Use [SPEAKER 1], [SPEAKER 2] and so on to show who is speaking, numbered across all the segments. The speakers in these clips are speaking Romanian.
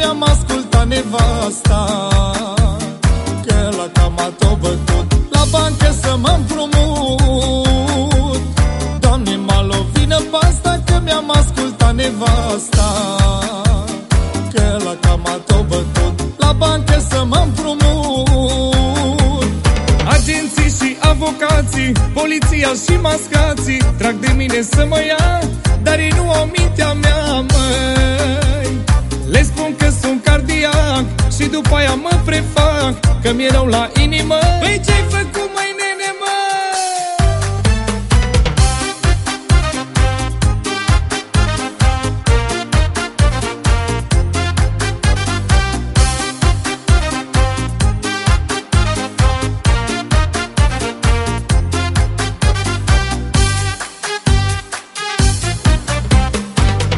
[SPEAKER 1] mi-am ascultat nevasta Că la camat o bătut La bancă să mă împrumut. Doamne, m-a lovit pasta Că mi-am ascultat nevasta Că la camat o bătut La bancă să mă împrumut. Agenții și avocații Poliția și mascații Trag de mine să mă ia Dar ei nu au mintea mea, măi aia mă prefac Că mi-e rău la inimă Păi ce-ai făcut, măi, nene, mă?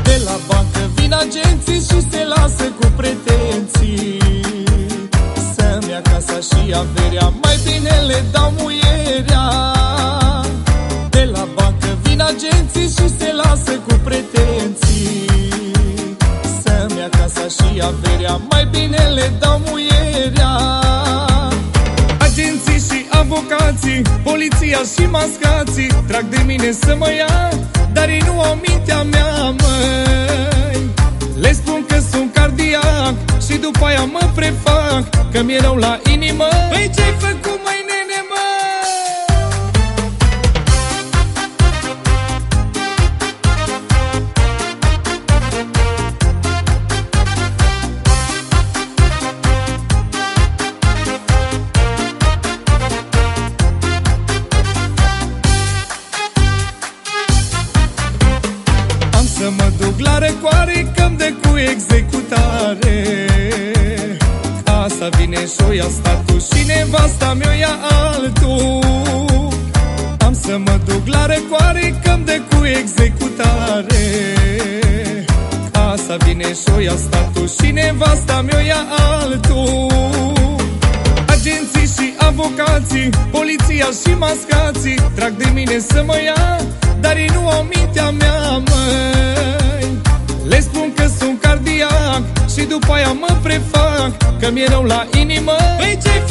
[SPEAKER 1] De la bancă vin agenții și se le dau muierea. De la bancă vin agenții și se lasă cu pretenții. Să-mi ia casa și averea, mai bine le dau muierea. Agenții și avocații, poliția și mascații Trag de mine să mă ia, dar ei nu au mintea mea, măi. Le spun că sunt cardiac și după aia mă prefac Că mi-e rău la inimă. Păi ce-ai făcut, mă duc la recoare Că-mi de cu executare. Casa vine și o ia statul Și nevasta mi-o ia altul. Am să mă duc la recoare Că-mi de cu executare. Casa vine și o ia statul Și nevasta mi-o ia altul. Agenții și avocații, poliția și mascații Trag de mine să mă ia, dar ei nu au mintea mea, măi și după aia mă prefac Că mi-e rău la inimă. Păi ce-ai